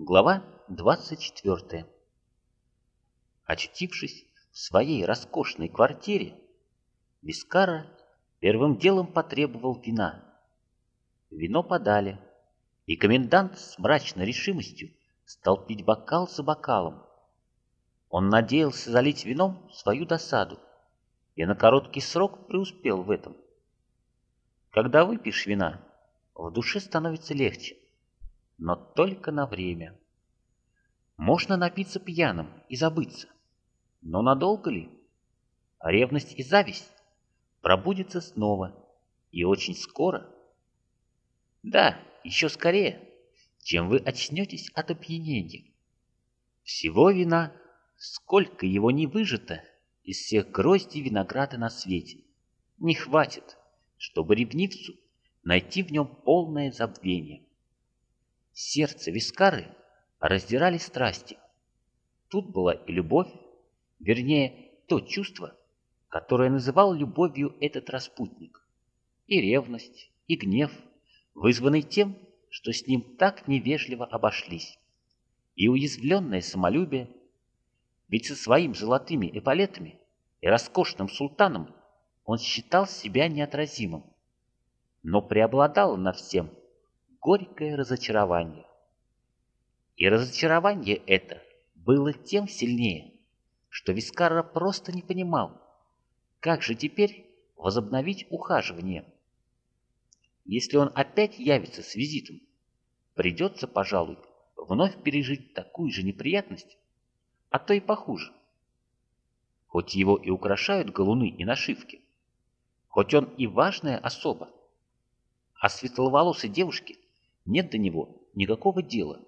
Глава 24 Очутившись в своей роскошной квартире, Вискара первым делом потребовал вина. Вино подали, и комендант с мрачной решимостью стал пить бокал за бокалом. Он надеялся залить вином свою досаду, и на короткий срок преуспел в этом. Когда выпьешь вина, в душе становится легче, но только на время. Можно напиться пьяным и забыться, но надолго ли? Ревность и зависть пробудятся снова, и очень скоро. Да, еще скорее, чем вы очнетесь от опьянения. Всего вина, сколько его не выжито из всех гроздей винограда на свете, не хватит, чтобы ревнивцу найти в нем полное забвение. Сердце Вискары раздирали страсти. Тут была и любовь, вернее, то чувство, которое называл любовью этот распутник, и ревность, и гнев, вызванный тем, что с ним так невежливо обошлись, и уязвленное самолюбие, ведь со своими золотыми эполетами и роскошным султаном он считал себя неотразимым, но преобладало над всем горькое разочарование. И разочарование это было тем сильнее, что Вискарра просто не понимал, как же теперь возобновить ухаживание. Если он опять явится с визитом, придется, пожалуй, вновь пережить такую же неприятность, а то и похуже. Хоть его и украшают галуны и нашивки, хоть он и важная особа, а светловолосой девушке нет до него никакого дела.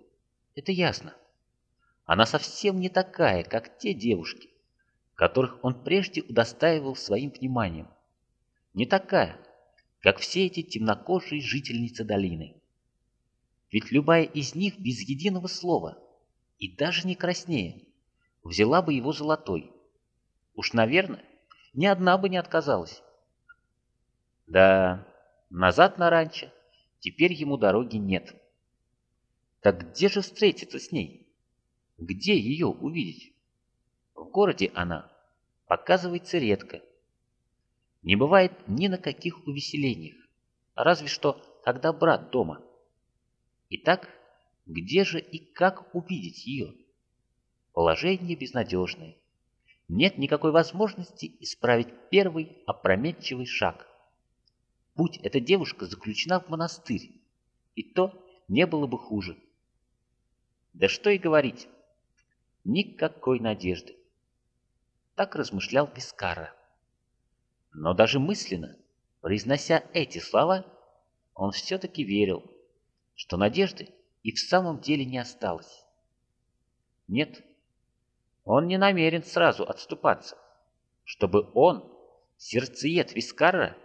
Это ясно. Она совсем не такая, как те девушки, которых он прежде удостаивал своим вниманием. Не такая, как все эти темнокожие жительницы долины. Ведь любая из них без единого слова, и даже не краснее, взяла бы его золотой. Уж, наверное, ни одна бы не отказалась. Да, назад на ранчо теперь ему дороги нет. Так где же встретиться с ней? Где ее увидеть? В городе она показывается редко. Не бывает ни на каких увеселениях, разве что когда брат дома. Итак, где же и как увидеть ее? Положение безнадежное. Нет никакой возможности исправить первый опрометчивый шаг. Будь эта девушка заключена в монастырь, и то не было бы хуже. Да что и говорить, никакой надежды. Так размышлял Пискара. Но даже мысленно, произнося эти слова, он все-таки верил, что надежды и в самом деле не осталось. Нет, он не намерен сразу отступаться, чтобы он, сердцеед Вискара,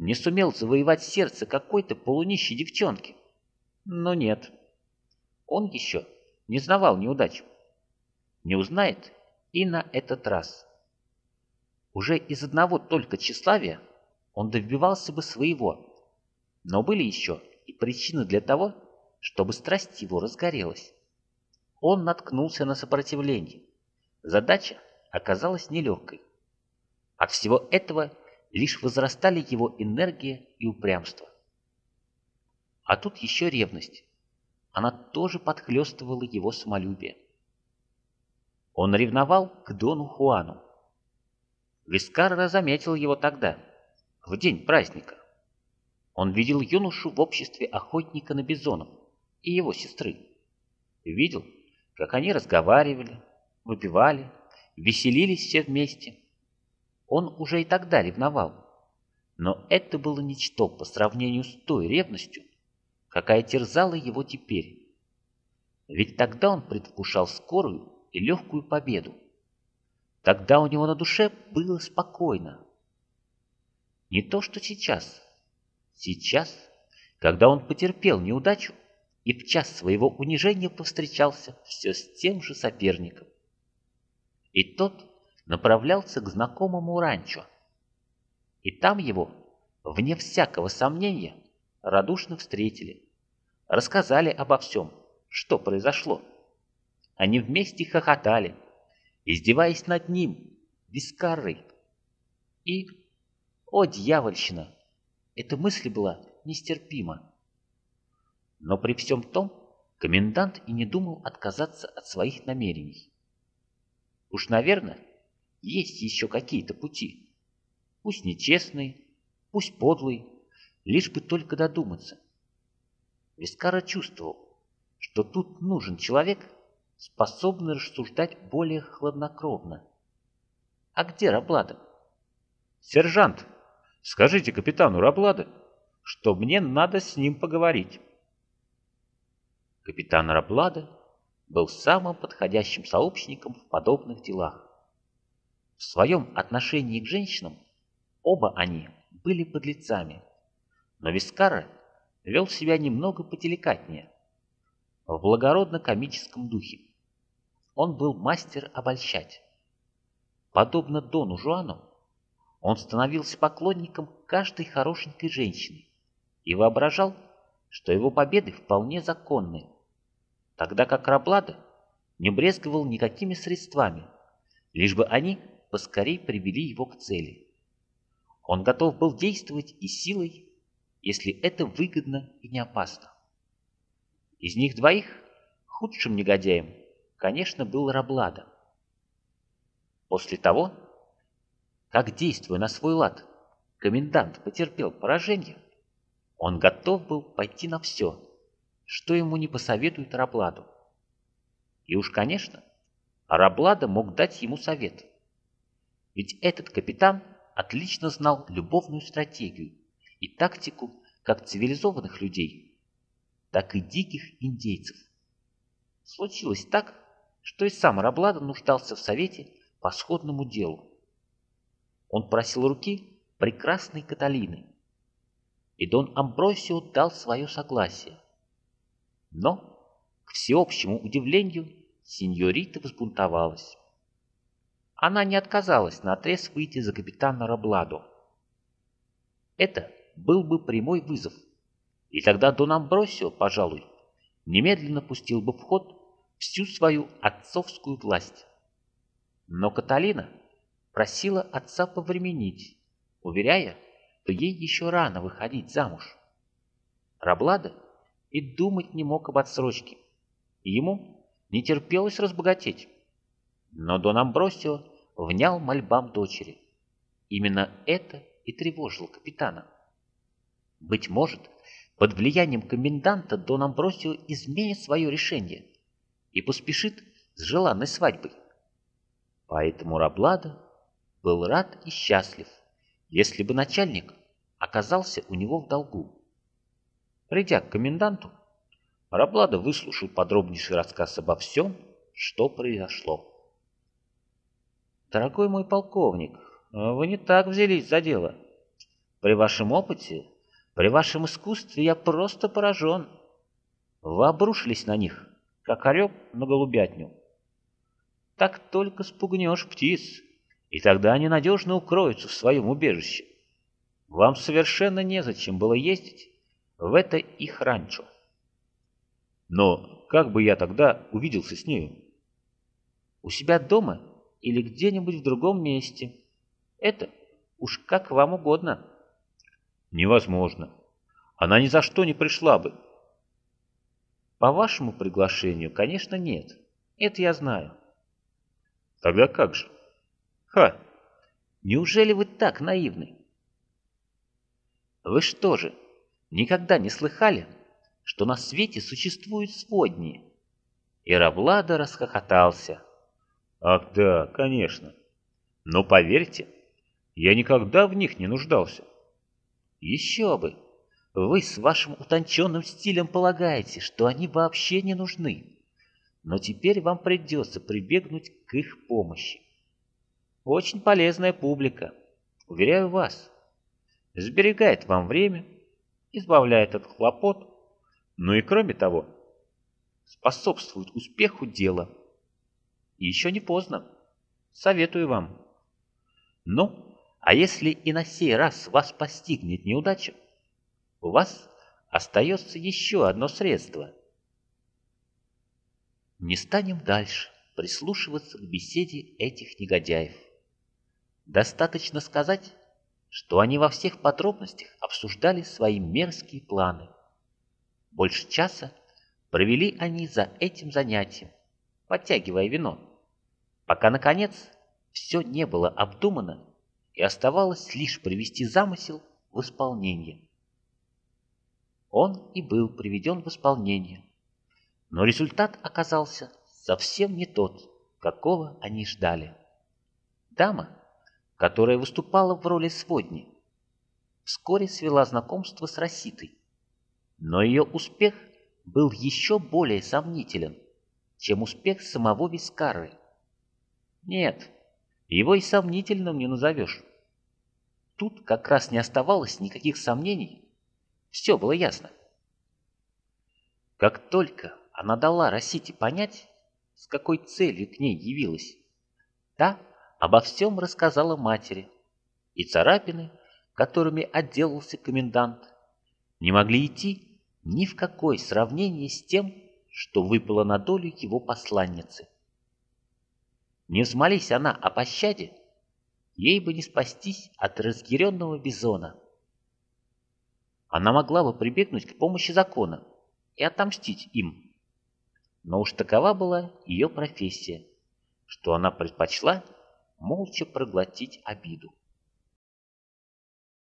не сумел завоевать сердце какой-то полунищей девчонки. Но нет, он еще не знавал неудачу не узнает и на этот раз. Уже из одного только тщеславия он добивался бы своего, но были еще и причины для того, чтобы страсть его разгорелась. Он наткнулся на сопротивление. Задача оказалась нелегкой. От всего этого лишь возрастали его энергия и упрямство. А тут еще ревность. Она тоже подхлестывала его самолюбие. Он ревновал к Дону Хуану. Вискарра заметил его тогда, в день праздника. Он видел юношу в обществе охотника на бизонов и его сестры. Видел, как они разговаривали, выпивали, веселились все вместе. Он уже и тогда ревновал. Но это было ничто по сравнению с той ревностью, какая терзала его теперь. Ведь тогда он предвкушал скорую и легкую победу. Тогда у него на душе было спокойно. Не то, что сейчас. Сейчас, когда он потерпел неудачу и в час своего унижения повстречался все с тем же соперником. И тот направлялся к знакомому ранчо. И там его, вне всякого сомнения, радушно встретили, рассказали обо всем что произошло. Они вместе хохотали, издеваясь над ним, Вискарой. И, о дьявольщина, эта мысль была нестерпима. Но при всем том, комендант и не думал отказаться от своих намерений. Уж, наверное, есть еще какие-то пути. Пусть нечестные, пусть подлые, лишь бы только додуматься. Вискара чувствовал, что тут нужен человек, способный рассуждать более хладнокровно. А где Раблада? Сержант, скажите капитану Раблада, что мне надо с ним поговорить. Капитан Раблада был самым подходящим сообщником в подобных делах. В своем отношении к женщинам оба они были подлецами, но Вискара вел себя немного поделикатнее, в благородно-комическом духе. Он был мастер обольщать. Подобно Дону Жуану, он становился поклонником каждой хорошенькой женщины и воображал, что его победы вполне законны, тогда как Раблада не брезговал никакими средствами, лишь бы они поскорей привели его к цели. Он готов был действовать и силой, если это выгодно и не опасно. Из них двоих худшим негодяем, конечно, был Раблада. После того, как, действуя на свой лад, комендант потерпел поражение, он готов был пойти на все, что ему не посоветует Рабладу. И уж, конечно, Раблада мог дать ему совет. Ведь этот капитан отлично знал любовную стратегию и тактику как цивилизованных людей, так и диких индейцев. Случилось так, что и сам Раблада нуждался в совете по сходному делу. Он просил руки прекрасной Каталины, и Дон Амбросио дал свое согласие. Но, к всеобщему удивлению, сеньорита взбунтовалась. Она не отказалась на отрез выйти за капитана Рабладо. Это был бы прямой вызов, и тогда Дон Амбросио, пожалуй, немедленно пустил бы в ход всю свою отцовскую власть. Но Каталина просила отца повременить, уверяя, что ей еще рано выходить замуж. Раблада и думать не мог об отсрочке, и ему не терпелось разбогатеть. Но Дон Амбросио внял мольбам дочери. Именно это и тревожило капитана. Быть может, под влиянием коменданта Дон Амбросио изменит свое решение и поспешит с желанной свадьбой. Поэтому Раблада был рад и счастлив, если бы начальник оказался у него в долгу. Придя к коменданту, Раблада выслушал подробнейший рассказ обо всем, что произошло. «Дорогой мой полковник, вы не так взялись за дело. При вашем опыте, при вашем искусстве я просто поражен. Вы обрушились на них, как орел на голубятню. Так только спугнешь птиц, и тогда они надежно укроются в своем убежище. Вам совершенно незачем было ездить в это их ранчо. Но как бы я тогда увиделся с нею? У себя дома или где-нибудь в другом месте. Это уж как вам угодно. Невозможно. Она ни за что не пришла бы. По вашему приглашению, конечно, нет. Это я знаю. Тогда как же? Ха! Неужели вы так наивны? Вы что же, никогда не слыхали, что на свете существуют сводни?» И Раблада расхохотался. «Ах да, конечно. Но поверьте, я никогда в них не нуждался». «Еще бы! Вы с вашим утонченным стилем полагаете, что они вообще не нужны. Но теперь вам придется прибегнуть к их помощи. Очень полезная публика, уверяю вас сберегает вам время, избавляет от хлопот, но и кроме того, способствует успеху дела. Еще не поздно. Советую вам. Ну, а если и на сей раз вас постигнет неудача, у вас остается еще одно средство. Не станем дальше прислушиваться к беседе этих негодяев. Достаточно сказать, что они во всех подробностях обсуждали свои мерзкие планы. Больше часа провели они за этим занятием, подтягивая вино, пока, наконец, все не было обдумано и оставалось лишь привести замысел в исполнение. Он и был приведен в исполнение, но результат оказался совсем не тот, какого они ждали. Дама, которая выступала в роли сводни, вскоре свела знакомство с Роситой, но ее успех был еще более сомнителен, чем успех самого Вискары. Нет, его и сомнительным не назовешь. Тут как раз не оставалось никаких сомнений. Все было ясно. Как только она дала Росите понять, с какой целью к ней явилась, та обо всем рассказала матери, и царапины, которыми отделался комендант, не могли идти ни в какое сравнение с тем, что выпало на долю его посланницы. Не взмолись она о пощаде, ей бы не спастись от разъяренного бизона. Она могла бы прибегнуть к помощи закона и отомстить им. Но уж такова была ее профессия, что она предпочла молча проглотить обиду.